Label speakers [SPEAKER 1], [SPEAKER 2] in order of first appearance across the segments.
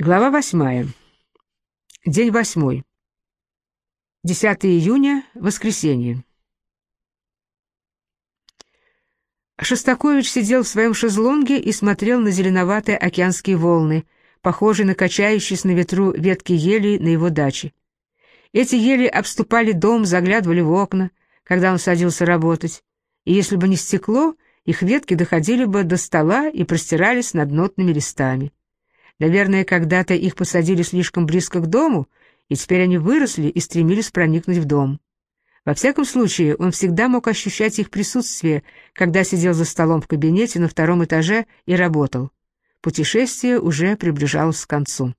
[SPEAKER 1] Глава восьмая. День восьмой. 10 июня, воскресенье. Шостакович сидел в своем шезлонге и смотрел на зеленоватые океанские волны, похожие на качающиеся на ветру ветки ели на его даче. Эти ели обступали дом, заглядывали в окна, когда он садился работать, и если бы не стекло, их ветки доходили бы до стола и простирались над нотными листами. Наверное, когда-то их посадили слишком близко к дому, и теперь они выросли и стремились проникнуть в дом. Во всяком случае, он всегда мог ощущать их присутствие, когда сидел за столом в кабинете на втором этаже и работал. Путешествие уже приближалось к концу.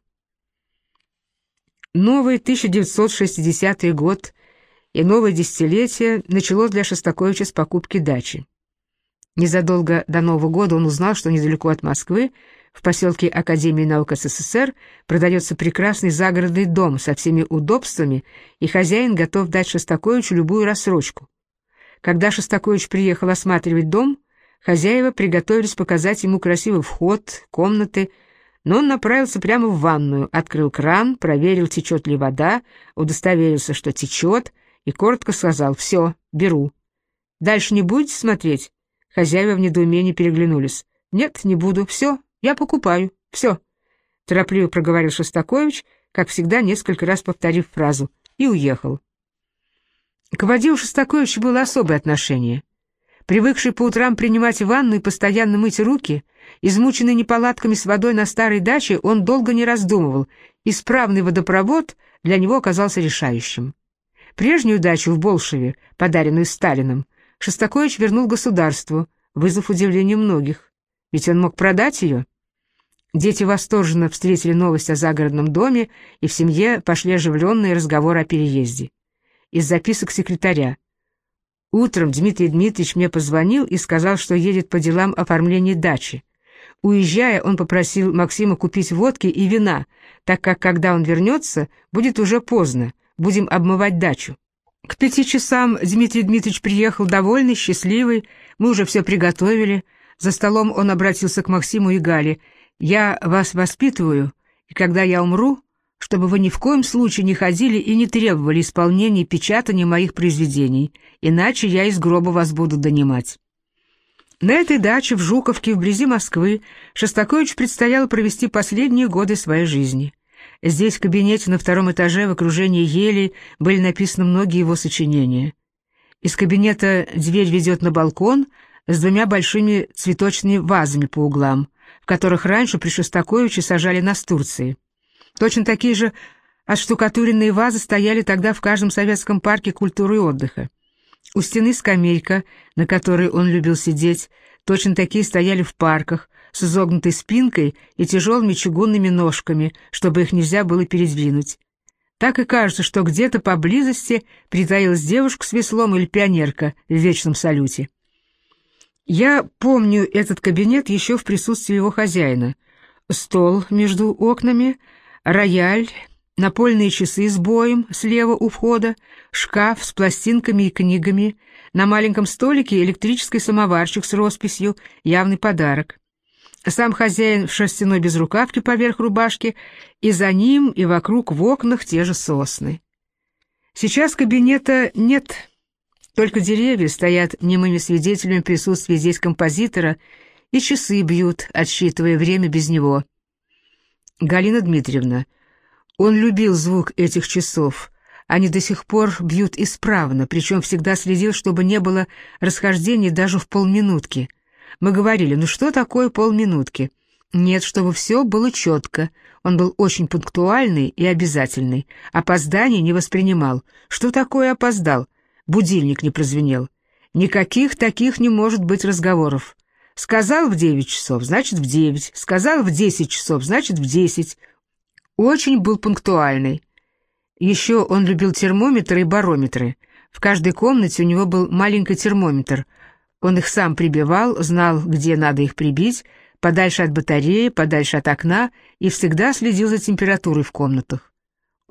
[SPEAKER 1] Новый 1960 год и новое десятилетие началось для Шостаковича с покупки дачи. Незадолго до Нового года он узнал, что недалеко от Москвы в поселке Академии наук СССР продается прекрасный загородный дом со всеми удобствами, и хозяин готов дать Шостаковичу любую рассрочку. Когда Шостакович приехал осматривать дом, хозяева приготовились показать ему красивый вход, комнаты, но он направился прямо в ванную, открыл кран, проверил, течет ли вода, удостоверился, что течет, и коротко сказал «Все, беру». «Дальше не будете смотреть?» Хозяева в недоумении переглянулись. «Нет, не буду. Все, я покупаю. Все. Торопливо проговорил Шостакович, как всегда, несколько раз повторив фразу, и уехал. К воде у Шостаковича было особое отношение. Привыкший по утрам принимать ванну и постоянно мыть руки, измученный неполадками с водой на старой даче, он долго не раздумывал. Исправный водопровод для него оказался решающим. Прежнюю дачу в Болшеве, подаренную Сталиным, Шостакович вернул государству, вызвав удивление многих. Ведь он мог продать ее. Дети восторженно встретили новость о загородном доме, и в семье пошли оживленные разговоры о переезде. Из записок секретаря. Утром Дмитрий Дмитриевич мне позвонил и сказал, что едет по делам оформления дачи. Уезжая, он попросил Максима купить водки и вина, так как, когда он вернется, будет уже поздно, будем обмывать дачу. К пяти часам Дмитрий Дмитриевич приехал довольный, счастливый, мы уже все приготовили. За столом он обратился к Максиму и Гале — я вас воспитываю, и когда я умру, чтобы вы ни в коем случае не ходили и не требовали исполнения и печатания моих произведений, иначе я из гроба вас буду донимать». На этой даче в Жуковке, вблизи Москвы, Шостакович предстояло провести последние годы своей жизни. Здесь, в кабинете на втором этаже, в окружении ели, были написаны многие его сочинения. Из кабинета дверь ведет на балкон с двумя большими цветочными вазами по углам — в которых раньше при Шостаковиче сажали настурции. Точно такие же отштукатуренные вазы стояли тогда в каждом советском парке культуры и отдыха. У стены скамейка, на которой он любил сидеть, точно такие стояли в парках, с изогнутой спинкой и тяжелыми чугунными ножками, чтобы их нельзя было передвинуть. Так и кажется, что где-то поблизости притаилась девушка с веслом или пионерка в вечном салюте. Я помню этот кабинет еще в присутствии его хозяина. Стол между окнами, рояль, напольные часы с боем слева у входа, шкаф с пластинками и книгами, на маленьком столике электрический самоварчик с росписью, явный подарок. Сам хозяин в шерстяной безрукавке поверх рубашки, и за ним и вокруг в окнах те же сосны. Сейчас кабинета нет, только деревья стоят немыми свидетелями присутствия здесь композитора, и часы бьют, отсчитывая время без него. Галина Дмитриевна, он любил звук этих часов. Они до сих пор бьют исправно, причем всегда следил, чтобы не было расхождений даже в полминутки. Мы говорили, ну что такое полминутки? Нет, чтобы все было четко. Он был очень пунктуальный и обязательный. Опоздание не воспринимал. Что такое опоздал? Будильник не прозвенел. Никаких таких не может быть разговоров. Сказал в девять часов, значит в девять. Сказал в десять часов, значит в десять. Очень был пунктуальный. Еще он любил термометры и барометры. В каждой комнате у него был маленький термометр. Он их сам прибивал, знал, где надо их прибить, подальше от батареи, подальше от окна, и всегда следил за температурой в комнатах.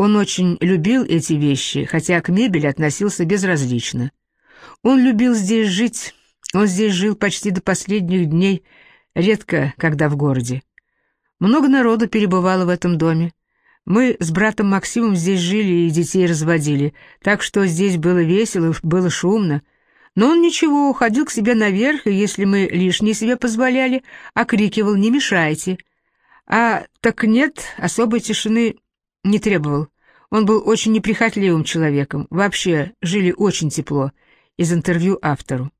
[SPEAKER 1] Он очень любил эти вещи, хотя к мебели относился безразлично. Он любил здесь жить, он здесь жил почти до последних дней, редко когда в городе. Много народу перебывало в этом доме. Мы с братом Максимом здесь жили и детей разводили, так что здесь было весело, было шумно. Но он ничего, уходил к себе наверх, и если мы лишнее себе позволяли, окрикивал «не мешайте». А так нет, особой тишины не требовал. Он был очень неприхотливым человеком, вообще жили очень тепло. Из интервью автору.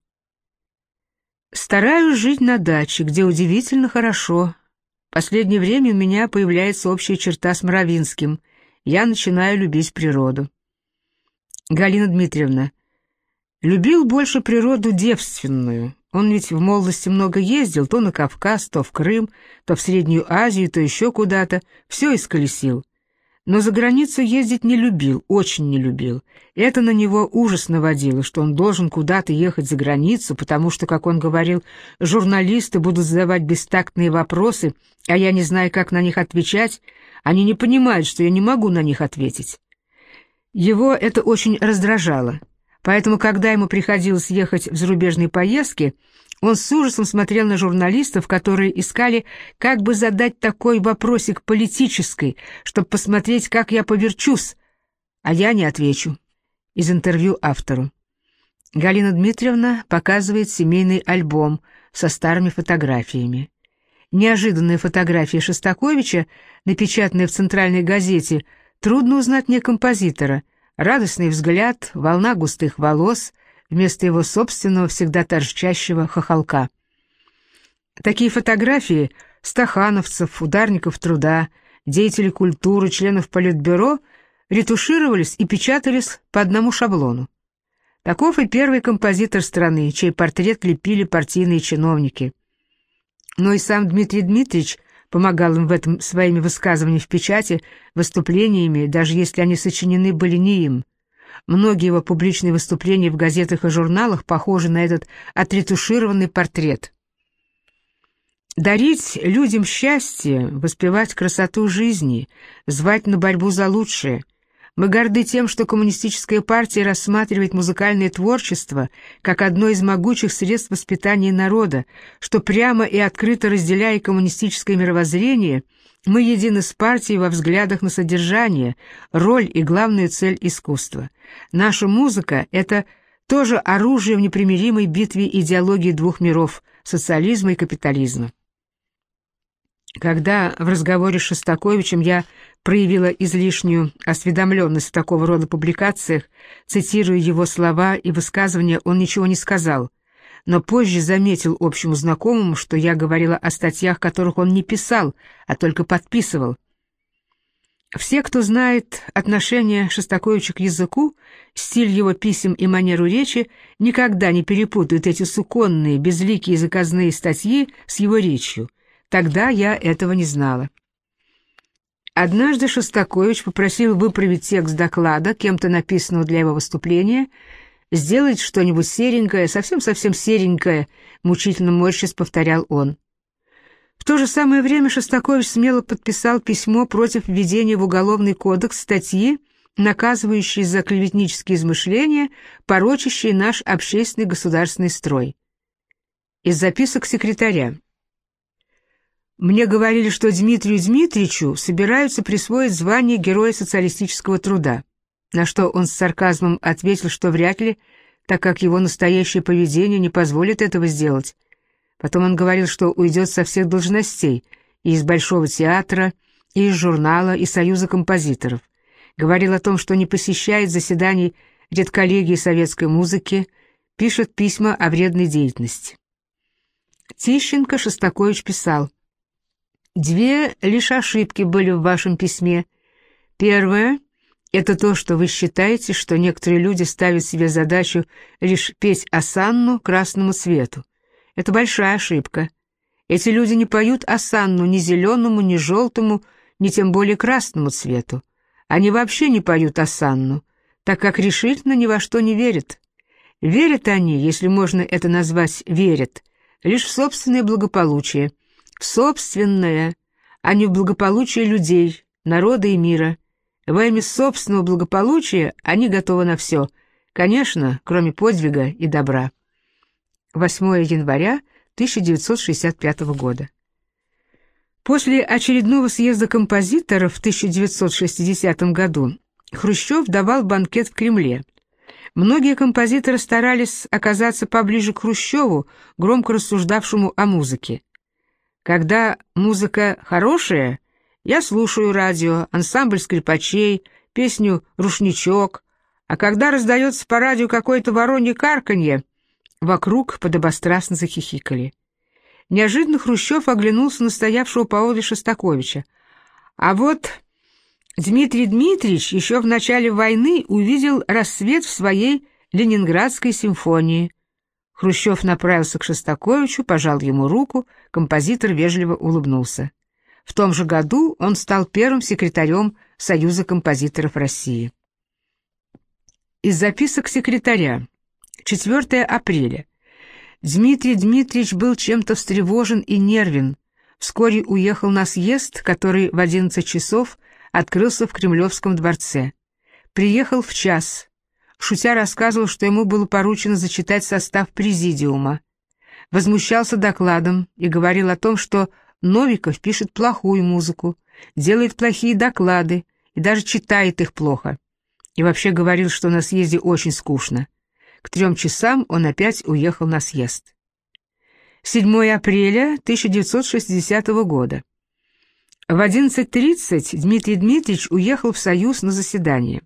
[SPEAKER 1] Стараюсь жить на даче, где удивительно хорошо. Последнее время у меня появляется общая черта с Моровинским. Я начинаю любить природу. Галина Дмитриевна. Любил больше природу девственную. Он ведь в молодости много ездил, то на Кавказ, то в Крым, то в Среднюю Азию, то еще куда-то. Все исколесил но за границу ездить не любил, очень не любил. Это на него ужас наводило, что он должен куда-то ехать за границу, потому что, как он говорил, журналисты будут задавать бестактные вопросы, а я не знаю, как на них отвечать, они не понимают, что я не могу на них ответить. Его это очень раздражало, поэтому, когда ему приходилось ехать в зарубежные поездки, он с ужасом смотрел на журналистов, которые искали, как бы задать такой вопросик политический, чтобы посмотреть, как я поверчусь, а я не отвечу. Из интервью автору. Галина Дмитриевна показывает семейный альбом со старыми фотографиями. Неожиданная фотография Шостаковича, напечатанная в центральной газете, трудно узнать мне композитора. Радостный взгляд, волна густых волос, вместо его собственного, всегда торчащего хохолка. Такие фотографии стахановцев, ударников труда, деятелей культуры, членов Политбюро ретушировались и печатались по одному шаблону. Таков и первый композитор страны, чей портрет лепили партийные чиновники. Но и сам Дмитрий Дмитриевич помогал им в этом своими высказываниями в печати, выступлениями, даже если они сочинены были не им. Многие его публичные выступления в газетах и журналах похожи на этот отретушированный портрет. Дарить людям счастье, воспевать красоту жизни, звать на борьбу за лучшее. Мы горды тем, что коммунистическая партия рассматривает музыкальное творчество как одно из могучих средств воспитания народа, что прямо и открыто разделяя коммунистическое мировоззрение – мы едины с партией во взглядах на содержание, роль и главную цель искусства. Наша музыка — это тоже оружие в непримиримой битве идеологии двух миров — социализма и капитализма. Когда в разговоре с Шостаковичем я проявила излишнюю осведомленность в такого рода публикациях, цитируя его слова и высказывания, он ничего не сказал — но позже заметил общему знакомому, что я говорила о статьях, которых он не писал, а только подписывал. Все, кто знает отношение Шостаковича к языку, стиль его писем и манеру речи, никогда не перепутают эти суконные, безликие заказные статьи с его речью. Тогда я этого не знала. Однажды Шостакович попросил выправить текст доклада, кем-то написанного для его выступления, сделать что-нибудь серенькое, совсем-совсем серенькое», — мучительно морщись повторял он. В то же самое время Шостакович смело подписал письмо против введения в Уголовный кодекс статьи, наказывающие за клеветнические измышления, порочащие наш общественный государственный строй. Из записок секретаря. Мне говорили, что Дмитрию Дмитриевичу собираются присвоить звание Героя социалистического труда на что он с сарказмом ответил, что вряд ли, так как его настоящее поведение не позволит этого сделать. Потом он говорил, что уйдет со всех должностей, и из Большого театра, и из журнала, и Союза композиторов. Говорил о том, что не посещает заседаний редколлегии советской музыки, пишет письма о вредной деятельности. Тищенко Шостакович писал, «Две лишь ошибки были в вашем письме. Первое — это то, что вы считаете, что некоторые люди ставят себе задачу лишь петь осанну красному цвету. Это большая ошибка. Эти люди не поют осанну ни зеленому, ни желтому, ни тем более красному цвету. Они вообще не поют осанну, так как решительно ни во что не верят. Верят они, если можно это назвать «верят», лишь в собственное благополучие. В собственное, а не в благополучие людей, народа и мира. Во имя собственного благополучия они готовы на все, конечно, кроме подвига и добра. 8 января 1965 года. После очередного съезда композиторов в 1960 году Хрущев давал банкет в Кремле. Многие композиторы старались оказаться поближе к Хрущеву, громко рассуждавшему о музыке. Когда музыка хорошая, я слушаю радио, ансамбль скрипачей, песню «Рушничок», а когда раздается по радио какое-то воронье карканье, вокруг подобострастно захихикали. Неожиданно Хрущев оглянулся на стоявшего поодаль Шостаковича. А вот Дмитрий Дмитриевич еще в начале войны увидел рассвет в своей Ленинградской симфонии. Хрущев направился к Шостаковичу, пожал ему руку, композитор вежливо улыбнулся. В том же году он стал первым секретарем Союза композиторов России. Из записок секретаря. 4 апреля. Дмитрий Дмитриевич был чем-то встревожен и нервен. Вскоре уехал на съезд, который в 11 часов открылся в Кремлевском дворце. Приехал в час. Шутя рассказывал, что ему было поручено зачитать состав президиума. Возмущался докладом и говорил о том, что Новиков пишет плохую музыку, делает плохие доклады и даже читает их плохо. И вообще говорил, что на съезде очень скучно. К трем часам он опять уехал на съезд. 7 апреля 1960 года. В 11.30 Дмитрий Дмитриевич уехал в Союз на заседание.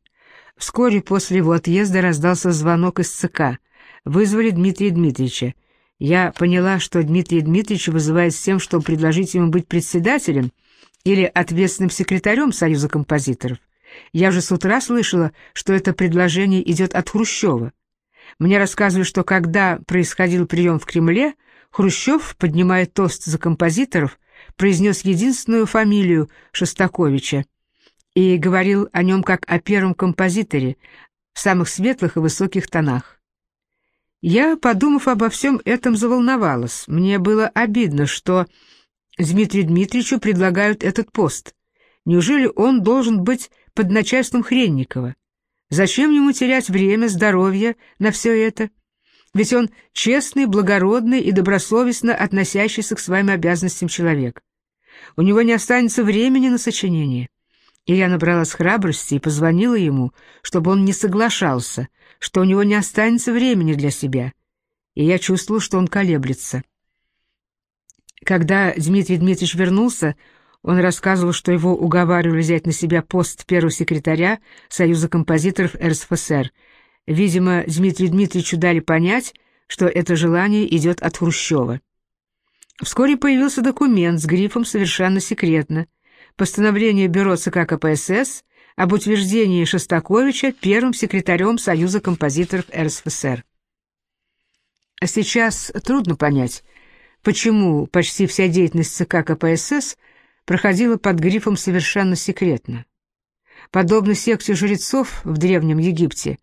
[SPEAKER 1] Вскоре после его отъезда раздался звонок из ЦК. Вызвали Дмитрия Дмитриевича. Я поняла, что Дмитрий Дмитриевич вызывает с тем, чтобы предложить ему быть председателем или ответственным секретарем Союза композиторов. Я же с утра слышала, что это предложение идет от Хрущева. Мне рассказывали, что когда происходил прием в Кремле, Хрущев, поднимая тост за композиторов, произнес единственную фамилию Шостаковича и говорил о нем как о первом композиторе в самых светлых и высоких тонах. Я, подумав обо всем этом, заволновалась. Мне было обидно, что Дмитрию Дмитриевичу предлагают этот пост. Неужели он должен быть под начальством Хренникова? Зачем ему терять время, здоровье на все это? Ведь он честный, благородный и добросовестно относящийся к своим обязанностям человек. У него не останется времени на сочинение. И я набралась храбрости и позвонила ему, чтобы он не соглашался, что у него не останется времени для себя. И я чувствовала, что он колеблется. Когда Дмитрий Дмитриевич вернулся, он рассказывал, что его уговаривали взять на себя пост первого секретаря Союза композиторов РСФСР. Видимо, Дмитрию Дмитриевичу дали понять, что это желание идет от Хрущева. Вскоре появился документ с грифом «Совершенно секретно» постановление Бюро ЦК КПСС об утверждении Шостаковича первым секретарем Союза композиторов РСФСР. Сейчас трудно понять, почему почти вся деятельность ЦК КПСС – проходила под грифом «совершенно секретно». Подобно секте жрецов в Древнем Египте,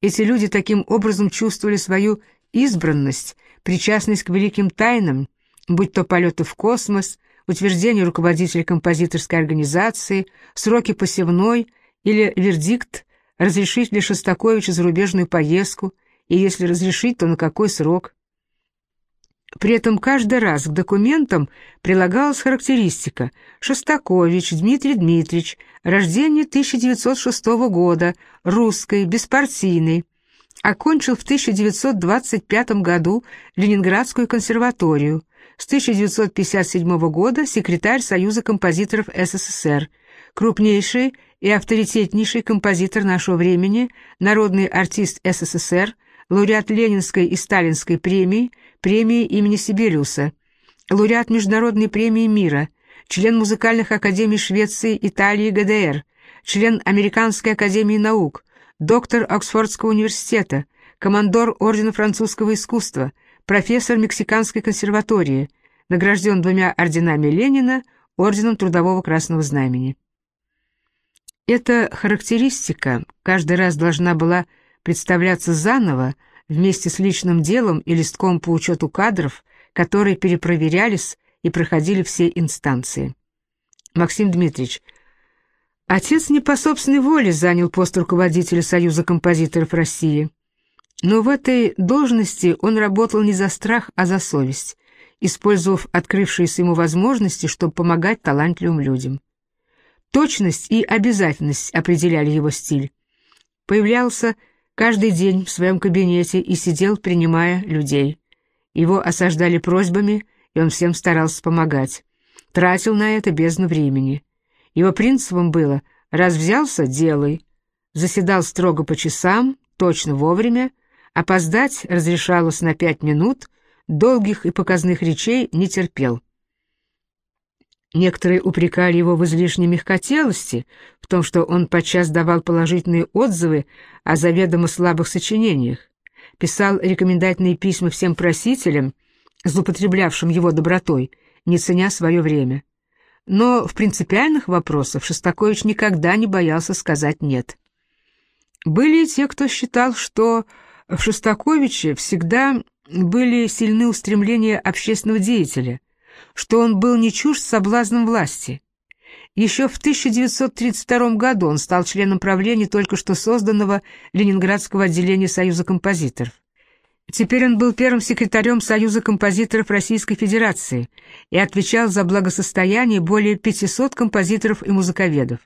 [SPEAKER 1] эти люди таким образом чувствовали свою избранность, причастность к великим тайнам, будь то полеты в космос, утверждение руководителя композиторской организации, сроки посевной или вердикт разрешить ли Шостаковичу зарубежную поездку, и если разрешить, то на какой срок. При этом каждый раз к документам прилагалась характеристика «Шостакович Дмитрий Дмитриевич, рождение 1906 года, русской, беспартийный». Окончил в 1925 году Ленинградскую консерваторию. С 1957 года секретарь Союза композиторов СССР, крупнейший и авторитетнейший композитор нашего времени, народный артист СССР, лауреат Ленинской и Сталинской премий, премии имени Сибириуса, лауреат Международной премии мира, член музыкальных академий Швеции, Италии, ГДР, член Американской академии наук, доктор Оксфордского университета, командор Ордена французского искусства, профессор Мексиканской консерватории, награжден двумя орденами Ленина, Орденом Трудового Красного Знамени. Эта характеристика каждый раз должна была представляться заново вместе с личным делом и листком по учету кадров, которые перепроверялись и проходили все инстанции. Максим Дмитриевич, отец не по собственной воле занял пост руководителя Союза композиторов России. Но в этой должности он работал не за страх, а за совесть, использовав открывшиеся ему возможности, чтобы помогать талантливым людям. Точность и обязательность определяли его стиль. Появлялся каждый день в своем кабинете и сидел, принимая людей. Его осаждали просьбами, и он всем старался помогать. Тратил на это бездну времени. Его принципом было «раз взялся, делай». Заседал строго по часам, точно вовремя, опоздать разрешалось на пять минут, долгих и показных речей не терпел. Некоторые упрекали его в излишней мягкотелости, в том, что он подчас давал положительные отзывы о заведомо слабых сочинениях, писал рекомендательные письма всем просителям, злоупотреблявшим его добротой, не ценя свое время. Но в принципиальных вопросах Шостакович никогда не боялся сказать «нет». Были и те, кто считал, что в Шостаковиче всегда были сильны устремления общественного деятеля, что он был не чужд соблазнам власти. Еще в 1932 году он стал членом правления только что созданного Ленинградского отделения Союза композиторов. Теперь он был первым секретарем Союза композиторов Российской Федерации и отвечал за благосостояние более 500 композиторов и музыковедов.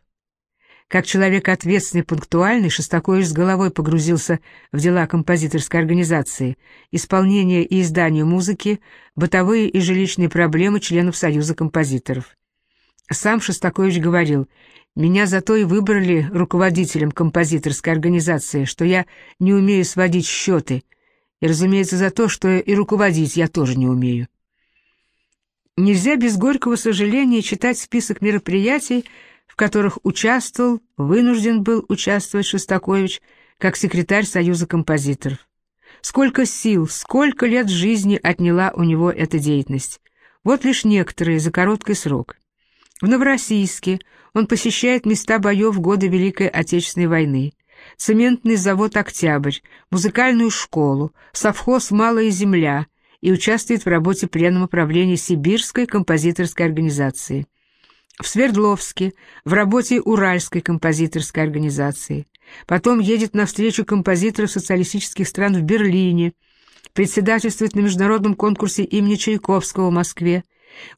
[SPEAKER 1] Как человек ответственный пунктуальный, Шостакович с головой погрузился в дела композиторской организации, исполнение и издание музыки, бытовые и жилищные проблемы членов Союза композиторов. Сам Шостакович говорил, «Меня зато и выбрали руководителем композиторской организации, что я не умею сводить счеты, и, разумеется, за то, что и руководить я тоже не умею». Нельзя без горького сожаления читать список мероприятий, в которых участвовал, вынужден был участвовать Шостакович как секретарь Союза композиторов. Сколько сил, сколько лет жизни отняла у него эта деятельность. Вот лишь некоторые за короткий срок. В Новороссийске он посещает места боев в годы Великой Отечественной войны, цементный завод «Октябрь», музыкальную школу, совхоз «Малая земля» и участвует в работе Пленума правления Сибирской композиторской организации в Свердловске, в работе Уральской композиторской организации. Потом едет на встречу композиторов социалистических стран в Берлине, председательствует на международном конкурсе имени Чайковского в Москве,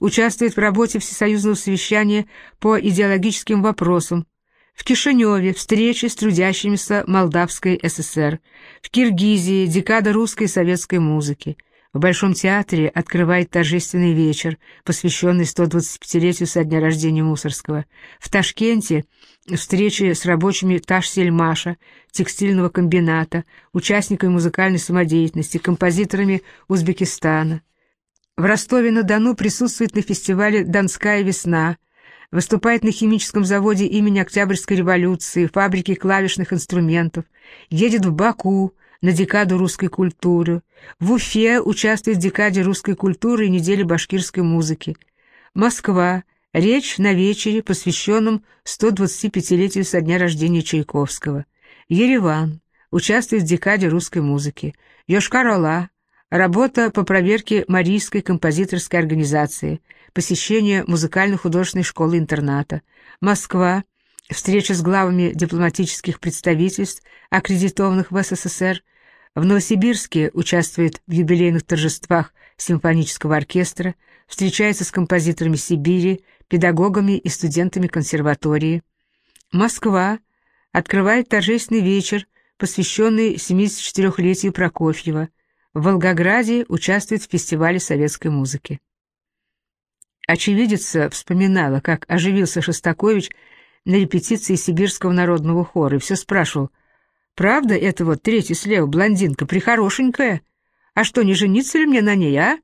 [SPEAKER 1] участвует в работе Всесоюзного совещания по идеологическим вопросам, в Кишиневе встречи с трудящимися Молдавской ССР, в Киргизии декада русской советской музыки, в Большом театре открывает торжественный вечер, посвященный 125-летию со дня рождения Мусорского. В Ташкенте встречи с рабочими Ташсельмаша, текстильного комбината, участниками музыкальной самодеятельности, композиторами Узбекистана. В Ростове-на-Дону присутствует на фестивале «Донская весна», выступает на химическом заводе имени Октябрьской революции, фабрике клавишных инструментов, едет в Баку, на декаду русской культуры. В Уфе участвует в декаде русской культуры и неделе башкирской музыки. Москва. Речь на вечере, посвященном 125-летию со дня рождения Чайковского. Ереван. Участвует в декаде русской музыки. Йошкар-Ола. Работа по проверке Марийской композиторской организации. Посещение музыкально-художественной школы-интерната. Москва встреча с главами дипломатических представительств, аккредитованных в СССР, в Новосибирске участвует в юбилейных торжествах симфонического оркестра, встречается с композиторами Сибири, педагогами и студентами консерватории. Москва открывает торжественный вечер, посвященный 74-летию Прокофьева. В Волгограде участвует в фестивале советской музыки. Очевидица вспоминала, как оживился Шостакович на репетиции Сибирского народного хора и все спрашивал, «Правда это вот третий слева блондинка, прихорошенькая? А что, не жениться ли мне на ней, а?»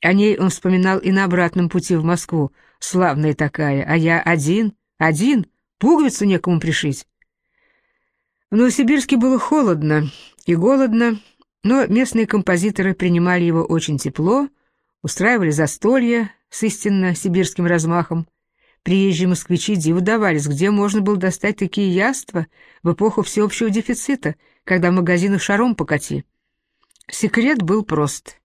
[SPEAKER 1] О ней он вспоминал и на обратном пути в Москву. «Славная такая, а я один, один, пуговицу некому пришить». В Новосибирске было холодно и голодно, но местные композиторы принимали его очень тепло, устраивали застолья с истинно сибирским размахом, Приезжие москвичи диву давались, где можно было достать такие яства в эпоху всеобщего дефицита, когда в магазинах шаром покати. Секрет был прост.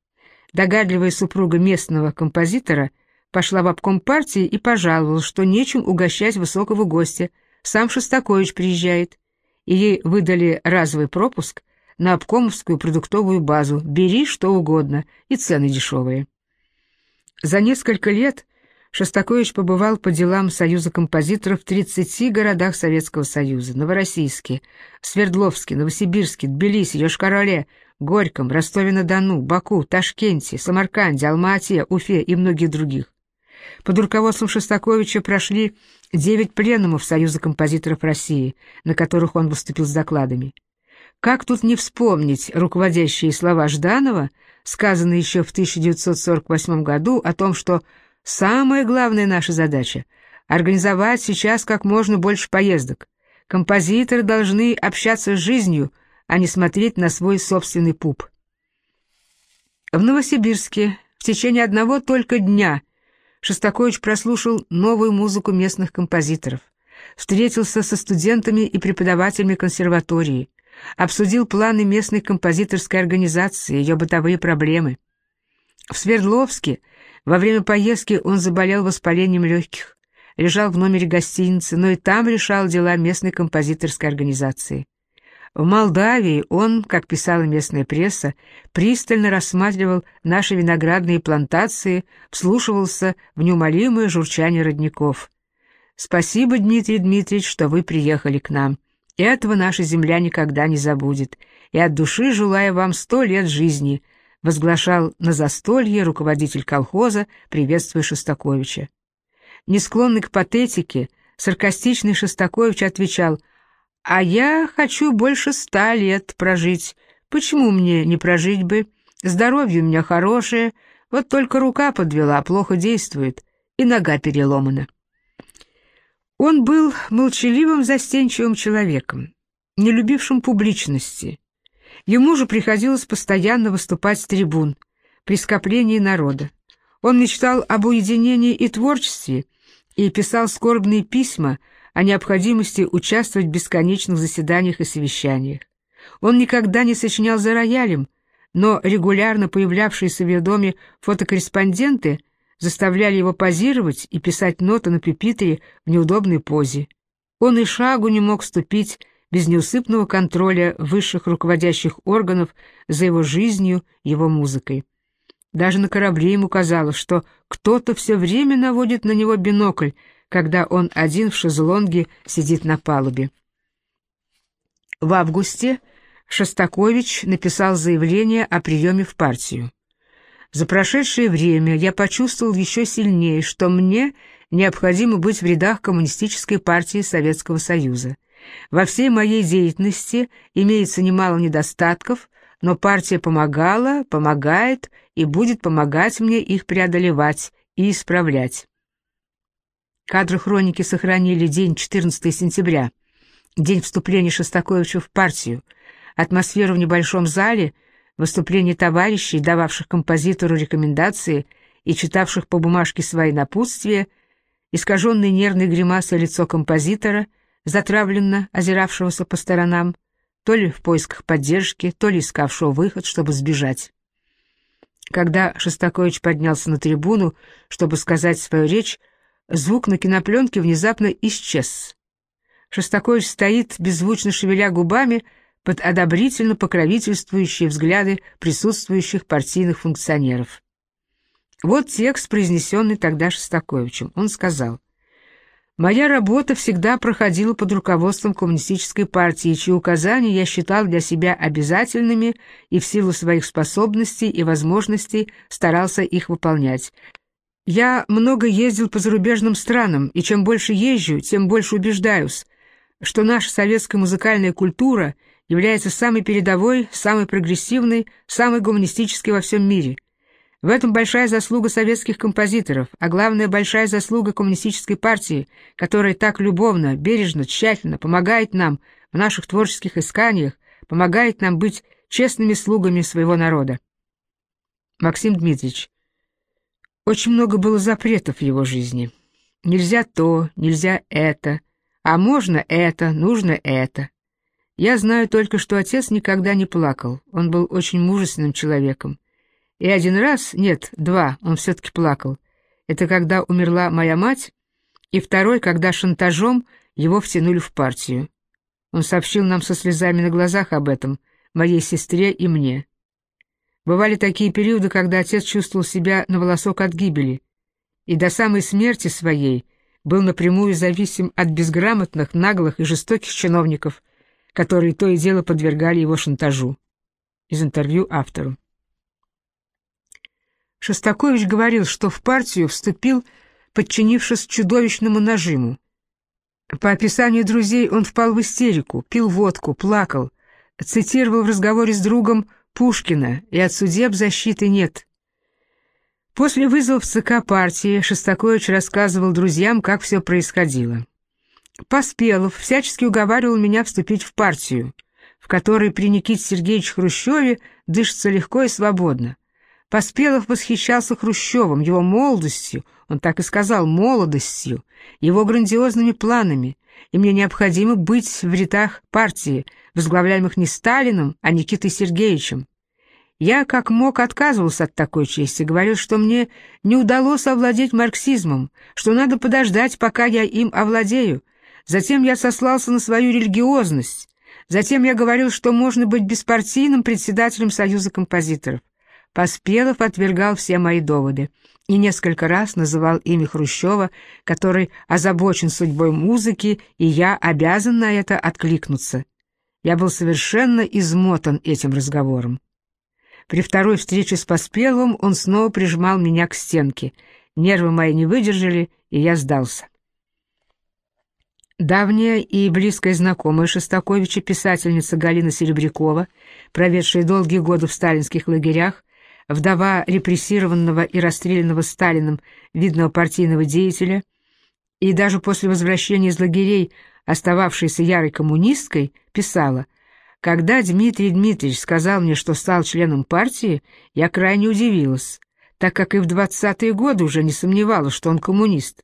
[SPEAKER 1] Догадливая супруга местного композитора пошла в обком партии и пожаловала, что нечем угощать высокого гостя, сам Шостакович приезжает, и ей выдали разовый пропуск на обкомовскую продуктовую базу «Бери что угодно» и цены дешевые. За несколько лет Шостакович побывал по делам Союза композиторов в 30 городах Советского Союза, Новороссийске, Свердловске, Новосибирске, Тбилиси, Йошкар-Оле, Горьком, Ростове-на-Дону, Баку, Ташкенте, Самарканде, Алма-Ате, Уфе и многих других. Под руководством Шостаковича прошли девять пленумов Союза композиторов России, на которых он выступил с докладами. Как тут не вспомнить руководящие слова Жданова, сказанные еще в 1948 году о том, что Самая главная наша задача — организовать сейчас как можно больше поездок. Композиторы должны общаться с жизнью, а не смотреть на свой собственный пуп. В Новосибирске в течение одного только дня Шостакович прослушал новую музыку местных композиторов, встретился со студентами и преподавателями консерватории, обсудил планы местной композиторской организации, ее бытовые проблемы. В Свердловске – во время поездки он заболел воспалением легких, лежал в номере гостиницы, но и там решал дела местной композиторской организации. В Молдавии он, как писала местная пресса, пристально рассматривал наши виноградные плантации, вслушивался в неумолимое журчание родников. «Спасибо, Дмитрий Дмитриевич, что вы приехали к нам. Этого наша земля никогда не забудет, и от души желаю вам сто лет жизни», возглашал на застолье руководитель колхоза, приветствуя Шостаковича. Не склонный к патетике, саркастичный Шостакович отвечал, «А я хочу больше ста лет прожить. Почему мне не прожить бы? Здоровье у меня хорошее, вот только рука подвела, плохо действует, и нога переломана». Он был молчаливым, застенчивым человеком, не любившим публичности, Ему же приходилось постоянно выступать с трибун при скоплении народа. Он мечтал об уединении и творчестве и писал скорбные письма о необходимости участвовать в бесконечных заседаниях и совещаниях. Он никогда не сочинял за роялем, но регулярно появлявшиеся в ее доме фотокорреспонденты заставляли его позировать и писать ноты на пюпитре в неудобной позе. Он и шагу не мог ступить без неусыпного контроля высших руководящих органов за его жизнью, его музыкой. Даже на корабле ему казалось, что кто-то все время наводит на него бинокль, когда он один в шезлонге сидит на палубе. В августе Шостакович написал заявление о приеме в партию. За прошедшее время я почувствовал еще сильнее, что мне необходимо быть в рядах Коммунистической партии Советского Союза. Во всей моей деятельности имеется немало недостатков, но партия помогала, помогает и будет помогать мне их преодолевать и исправлять. Кадры хроники сохранили день 14 сентября, день вступления Шостаковича в партию, атмосферу в небольшом зале, выступление товарищей, дававших композитору рекомендации и читавших по бумажке свои напутствия, искаженные нервной гримасой лицо композитора — затравленно озиравшегося по сторонам, то ли в поисках поддержки, то ли искавшего выход, чтобы сбежать. Когда Шостакович поднялся на трибуну, чтобы сказать свою речь, звук на кинопленке внезапно исчез. Шостакович стоит, беззвучно шевеля губами, под одобрительно покровительствующие взгляды присутствующих партийных функционеров. Вот текст, произнесенный тогда Шостаковичем. Он сказал, Моя работа всегда проходила под руководством коммунистической партии, чьи указания я считал для себя обязательными и в силу своих способностей и возможностей старался их выполнять. Я много ездил по зарубежным странам, и чем больше езжу, тем больше убеждаюсь, что наша советская музыкальная культура является самой передовой, самой прогрессивной, самой гуманистической во всем мире – в этом большая заслуга советских композиторов, а главное большая заслуга коммунистической партии, которая так любовно, бережно, тщательно помогает нам в наших творческих исканиях, помогает нам быть честными слугами своего народа. Максим Дмитриевич, очень много было запретов в его жизни. Нельзя то, нельзя это, а можно это, нужно это. Я знаю только, что отец никогда не плакал, он был очень мужественным человеком. И один раз, нет, два, он все-таки плакал. Это когда умерла моя мать, и второй, когда шантажом его втянули в партию. Он сообщил нам со слезами на глазах об этом, моей сестре и мне. Бывали такие периоды, когда отец чувствовал себя на волосок от гибели, и до самой смерти своей был напрямую зависим от безграмотных, наглых и жестоких чиновников, которые то и дело подвергали его шантажу. Из интервью автору. Шостакович говорил, что в партию вступил, подчинившись чудовищному нажиму. По описанию друзей он впал в истерику, пил водку, плакал, цитировал в разговоре с другом Пушкина, и от судеб защиты нет. После вызова в ЦК партии Шостакович рассказывал друзьям, как все происходило. Поспелов всячески уговаривал меня вступить в партию, в которой при Никите Сергеевиче Хрущеве дышится легко и свободно. Поспелов восхищался Хрущевым, его молодостью, он так и сказал, молодостью, его грандиозными планами, и мне необходимо быть в рядах партии, возглавляемых не Сталиным, а Никитой Сергеевичем. Я как мог отказывался от такой чести, говорил, что мне не удалось овладеть марксизмом, что надо подождать, пока я им овладею. Затем я сослался на свою религиозность. Затем я говорил, что можно быть беспартийным председателем Союза композиторов. Поспелов отвергал все мои доводы и несколько раз называл имя Хрущева, который озабочен судьбой музыки, и я обязан на это откликнуться. Я был совершенно измотан этим разговором. При второй встрече с Поспеловым он снова прижимал меня к стенке. Нервы мои не выдержали, и я сдался. Давняя и близкая знакомая Шостаковича писательница Галина Серебрякова, проведшая долгие годы в сталинских лагерях, вдова репрессированного и расстрелянного Сталином видного партийного деятеля, и даже после возвращения из лагерей, остававшейся ярой коммунисткой, писала «Когда Дмитрий Дмитриевич сказал мне, что стал членом партии, я крайне удивилась, так как и в двадцатые годы уже не сомневалась, что он коммунист.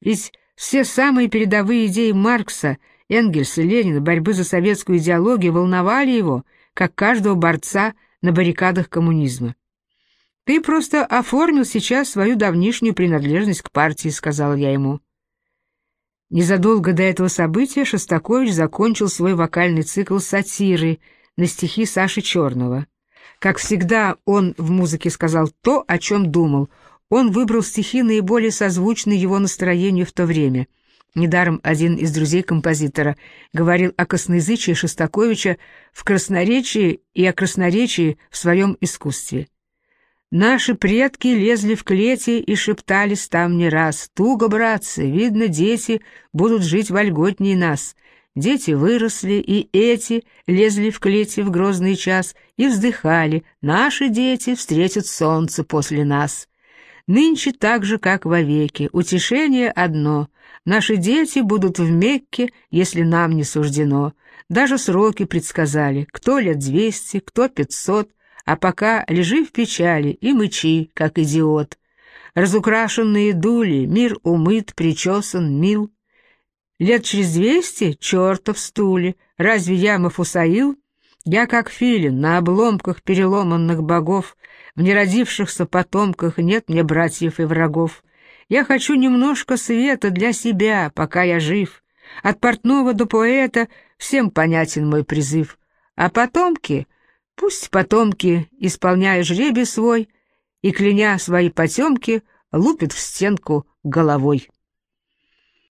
[SPEAKER 1] Ведь все самые передовые идеи Маркса, Энгельса, Ленина, борьбы за советскую идеологию волновали его, как каждого борца на баррикадах коммунизма. «Ты просто оформил сейчас свою давнишнюю принадлежность к партии», — сказала я ему. Незадолго до этого события Шостакович закончил свой вокальный цикл сатиры на стихи Саши Черного. Как всегда, он в музыке сказал то, о чем думал. Он выбрал стихи, наиболее созвучные его настроению в то время. Недаром один из друзей композитора говорил о косноязычии Шостаковича в красноречии и о красноречии в своем искусстве. Наши предки лезли в клети и шептались там не раз. Туго, братцы, видно, дети будут жить вольготней нас. Дети выросли, и эти лезли в клети в грозный час и вздыхали. Наши дети встретят солнце после нас. Нынче так же, как вовеки, утешение одно. Наши дети будут в Мекке, если нам не суждено. Даже сроки предсказали, кто лет двести, кто пятьсот, а пока лежи в печали и мычи, как идиот. Разукрашенные дули, мир умыт, причесан, мил. Лет через двести — черта в стуле, разве я Мафусаил? Я как филин на обломках переломанных богов, в неродившихся потомках нет мне братьев и врагов. Я хочу немножко света для себя, пока я жив. От портного до поэта всем понятен мой призыв. А потомки Пусть потомки, исполняя жребий свой и кляня свои потемки, лупят в стенку головой.